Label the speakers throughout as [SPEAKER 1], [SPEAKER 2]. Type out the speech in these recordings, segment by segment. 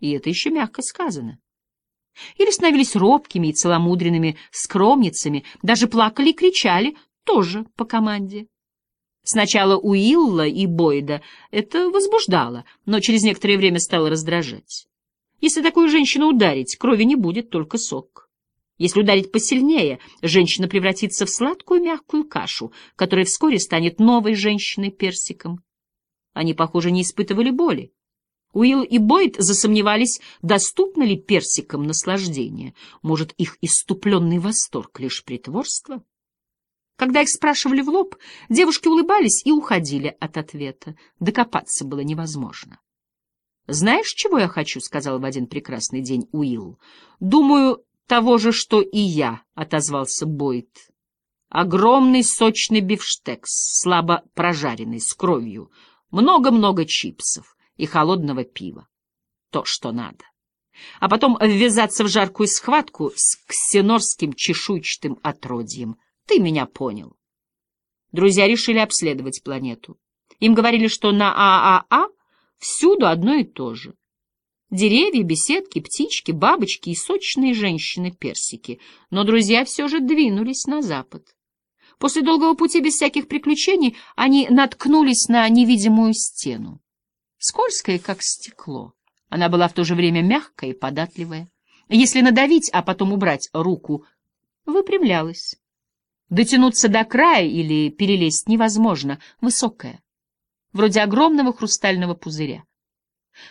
[SPEAKER 1] И это еще мягко сказано. Или становились робкими и целомудренными скромницами, даже плакали и кричали, тоже по команде. Сначала Уилла и Бойда это возбуждало, но через некоторое время стало раздражать. Если такую женщину ударить, крови не будет, только сок. Если ударить посильнее, женщина превратится в сладкую мягкую кашу, которая вскоре станет новой женщиной-персиком. Они, похоже, не испытывали боли. Уилл и Бойд засомневались, доступно ли персикам наслаждение. Может, их иступленный восторг — лишь притворство? Когда их спрашивали в лоб, девушки улыбались и уходили от ответа. Докопаться было невозможно. «Знаешь, чего я хочу?» — сказал в один прекрасный день Уилл. «Думаю, того же, что и я», — отозвался Бойд. «Огромный сочный бифштекс, слабо прожаренный, с кровью, много-много чипсов и холодного пива. То, что надо. А потом ввязаться в жаркую схватку с ксенорским чешуйчатым отродьем. Ты меня понял». Друзья решили обследовать планету. Им говорили, что на ААА Всюду одно и то же. Деревья, беседки, птички, бабочки и сочные женщины-персики. Но друзья все же двинулись на запад. После долгого пути без всяких приключений они наткнулись на невидимую стену. Скользкая, как стекло. Она была в то же время мягкая и податливая. Если надавить, а потом убрать руку, выпрямлялась. Дотянуться до края или перелезть невозможно, высокая вроде огромного хрустального пузыря.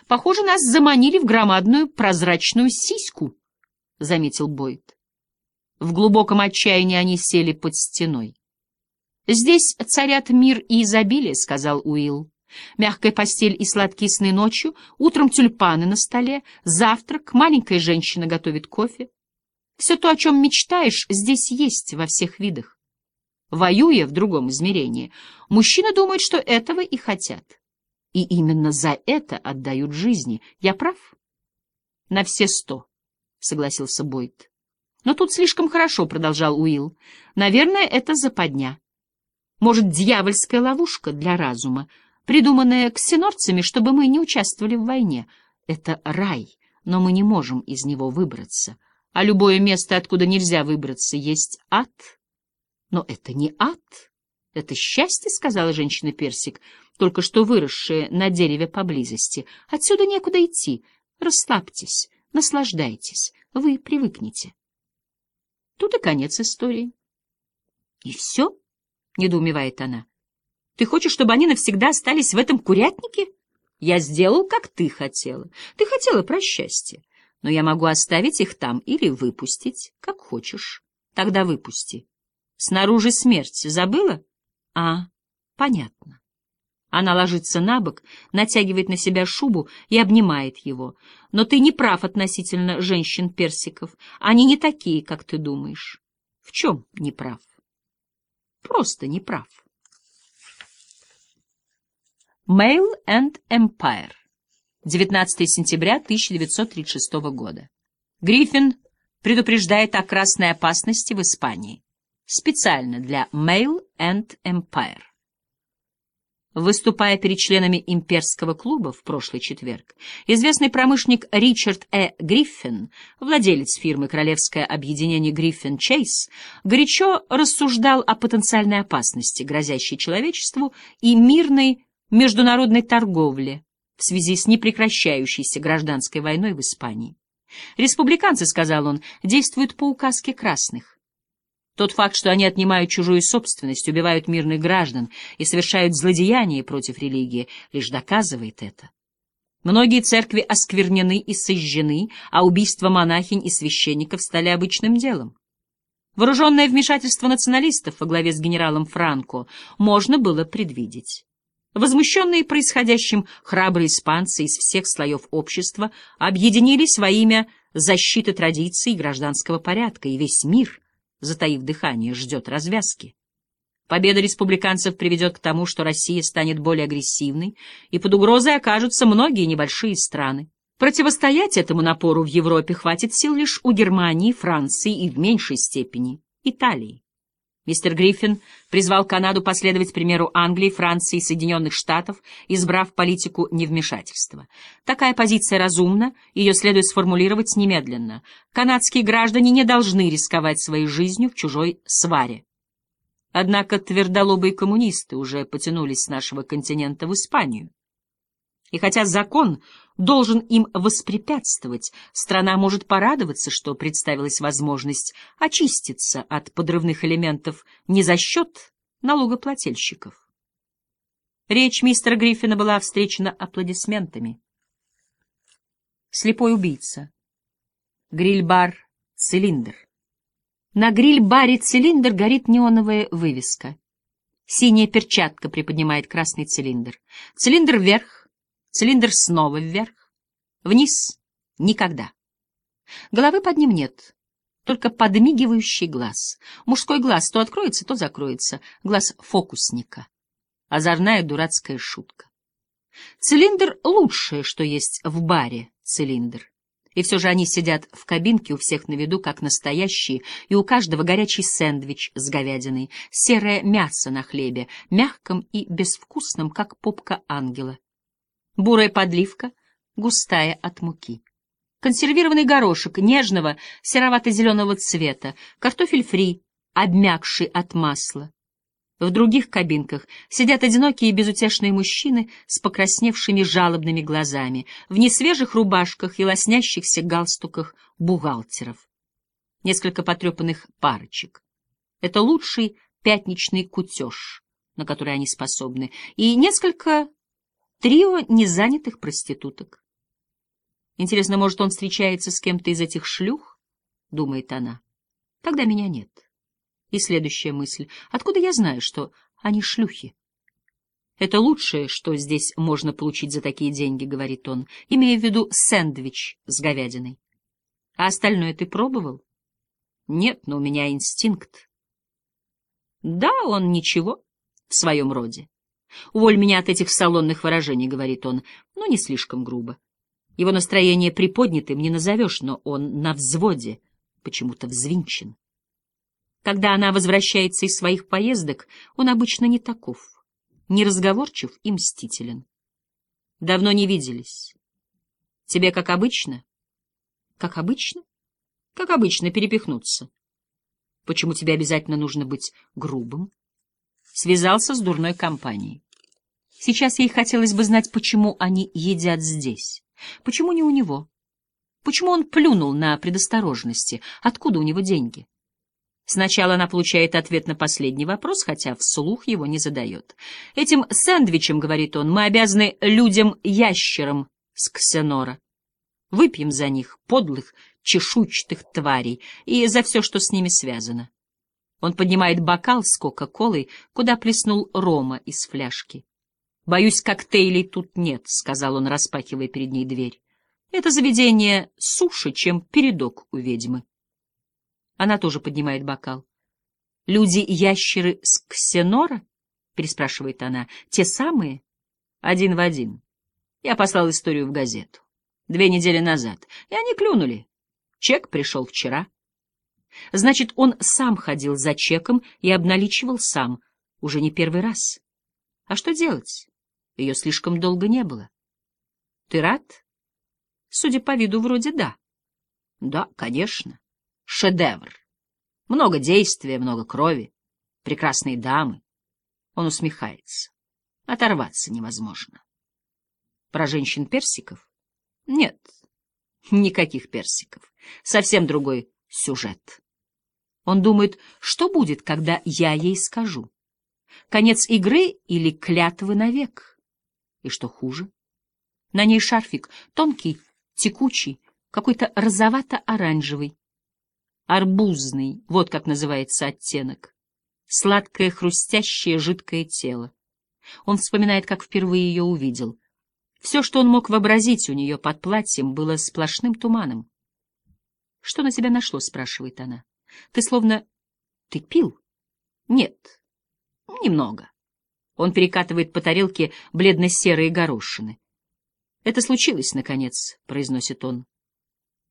[SPEAKER 1] Похоже, нас заманили в громадную прозрачную сиську, — заметил Бойд. В глубоком отчаянии они сели под стеной. «Здесь царят мир и изобилие», — сказал Уилл. «Мягкая постель и сладкие сны ночью, утром тюльпаны на столе, завтрак, маленькая женщина готовит кофе. Все то, о чем мечтаешь, здесь есть во всех видах воюя в другом измерении, мужчины думают, что этого и хотят. И именно за это отдают жизни. Я прав? — На все сто, — согласился Бойд. — Но тут слишком хорошо, — продолжал Уилл. — Наверное, это западня. Может, дьявольская ловушка для разума, придуманная ксенорцами, чтобы мы не участвовали в войне. Это рай, но мы не можем из него выбраться. А любое место, откуда нельзя выбраться, есть ад — но это не ад, это счастье, — сказала женщина-персик, только что выросшая на дереве поблизости. Отсюда некуда идти. Расслабьтесь, наслаждайтесь, вы привыкнете. Тут и конец истории. — И все? — недоумевает она. — Ты хочешь, чтобы они навсегда остались в этом курятнике? Я сделал, как ты хотела. Ты хотела про счастье. Но я могу оставить их там или выпустить, как хочешь. Тогда выпусти. Снаружи смерть. Забыла? А, понятно. Она ложится на бок, натягивает на себя шубу и обнимает его. Но ты не прав относительно женщин-персиков. Они не такие, как ты думаешь. В чем не прав? Просто не прав. Mail and Empire. 19 сентября 1936 года. Гриффин предупреждает о красной опасности в Испании специально для Mail and Empire. Выступая перед членами имперского клуба в прошлый четверг, известный промышленник Ричард Э. Гриффин, владелец фирмы «Королевское объединение Гриффин Чейз», горячо рассуждал о потенциальной опасности, грозящей человечеству, и мирной международной торговле в связи с непрекращающейся гражданской войной в Испании. Республиканцы, сказал он, действуют по указке красных. Тот факт, что они отнимают чужую собственность, убивают мирных граждан и совершают злодеяния против религии, лишь доказывает это. Многие церкви осквернены и сожжены, а убийства монахинь и священников стали обычным делом. Вооруженное вмешательство националистов во главе с генералом Франко можно было предвидеть. Возмущенные происходящим храбрые испанцы из всех слоев общества объединились во имя защиты традиций и гражданского порядка, и весь мир — затаив дыхание, ждет развязки. Победа республиканцев приведет к тому, что Россия станет более агрессивной, и под угрозой окажутся многие небольшие страны. Противостоять этому напору в Европе хватит сил лишь у Германии, Франции и в меньшей степени Италии. Мистер Гриффин призвал Канаду последовать примеру Англии, Франции и Соединенных Штатов, избрав политику невмешательства. Такая позиция разумна, ее следует сформулировать немедленно. Канадские граждане не должны рисковать своей жизнью в чужой сваре. Однако твердолобые коммунисты уже потянулись с нашего континента в Испанию. И хотя закон должен им воспрепятствовать, страна может порадоваться, что представилась возможность очиститься от подрывных элементов не за счет налогоплательщиков. Речь мистера Гриффина была встречена аплодисментами. Слепой убийца. Гриль-бар «Цилиндр». На гриль-баре «Цилиндр» горит неоновая вывеска. Синяя перчатка приподнимает красный цилиндр. Цилиндр вверх, Цилиндр снова вверх. Вниз — никогда. Головы под ним нет, только подмигивающий глаз. Мужской глаз то откроется, то закроется. Глаз фокусника. Озорная дурацкая шутка. Цилиндр — лучшее, что есть в баре цилиндр. И все же они сидят в кабинке у всех на виду, как настоящие, и у каждого горячий сэндвич с говядиной, серое мясо на хлебе, мягком и безвкусном, как попка ангела бурая подливка, густая от муки. Консервированный горошек нежного серовато-зеленого цвета, картофель фри, обмякший от масла. В других кабинках сидят одинокие безутешные мужчины с покрасневшими жалобными глазами, в несвежих рубашках и лоснящихся галстуках бухгалтеров. Несколько потрепанных парочек. Это лучший пятничный кутеж, на который они способны, и несколько Трио незанятых проституток. Интересно, может, он встречается с кем-то из этих шлюх? Думает она. Тогда меня нет. И следующая мысль. Откуда я знаю, что они шлюхи? Это лучшее, что здесь можно получить за такие деньги, говорит он, имея в виду сэндвич с говядиной. А остальное ты пробовал? Нет, но у меня инстинкт. Да, он ничего в своем роде. «Уволь меня от этих салонных выражений», — говорит он, но не слишком грубо. Его настроение приподнятым не назовешь, но он на взводе, почему-то взвинчен. Когда она возвращается из своих поездок, он обычно не таков, неразговорчив и мстителен. Давно не виделись. Тебе как обычно? Как обычно? Как обычно перепихнуться. Почему тебе обязательно нужно быть грубым? Связался с дурной компанией. Сейчас ей хотелось бы знать, почему они едят здесь. Почему не у него? Почему он плюнул на предосторожности? Откуда у него деньги? Сначала она получает ответ на последний вопрос, хотя вслух его не задает. «Этим сэндвичем, — говорит он, — мы обязаны людям-ящерам с Ксенора. Выпьем за них, подлых, чешуйчатых тварей, и за все, что с ними связано». Он поднимает бокал с кока-колой, куда плеснул рома из фляжки. «Боюсь, коктейлей тут нет», — сказал он, распахивая перед ней дверь. «Это заведение суше, чем передок у ведьмы». Она тоже поднимает бокал. «Люди-ящеры с Ксенора?» — переспрашивает она. «Те самые?» «Один в один. Я послал историю в газету. Две недели назад. И они клюнули. Чек пришел вчера». Значит, он сам ходил за чеком и обналичивал сам, уже не первый раз. А что делать? Ее слишком долго не было. Ты рад? Судя по виду, вроде да. Да, конечно. Шедевр. Много действия, много крови. Прекрасные дамы. Он усмехается. Оторваться невозможно. Про женщин персиков? Нет, никаких персиков. Совсем другой сюжет. Он думает, что будет, когда я ей скажу. Конец игры или клятвы навек? И что хуже? На ней шарфик, тонкий, текучий, какой-то розовато-оранжевый. Арбузный, вот как называется оттенок. Сладкое, хрустящее, жидкое тело. Он вспоминает, как впервые ее увидел. Все, что он мог вообразить у нее под платьем, было сплошным туманом. — Что на тебя нашло? — спрашивает она. — Ты словно... Ты пил? — Нет, немного. Он перекатывает по тарелке бледно-серые горошины. «Это случилось, наконец», — произносит он.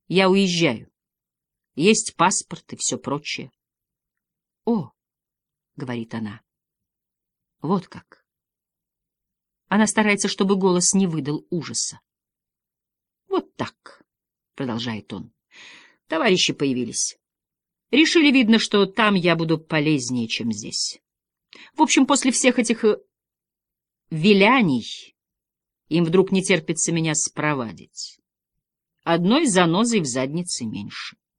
[SPEAKER 1] «Я уезжаю. Есть паспорт и все прочее». «О, — говорит она. Вот как. Она старается, чтобы голос не выдал ужаса. Вот так, — продолжает он. Товарищи появились. Решили, видно, что там я буду полезнее, чем здесь. В общем, после всех этих э, виляний им вдруг не терпится меня спровадить. Одной занозой в заднице меньше.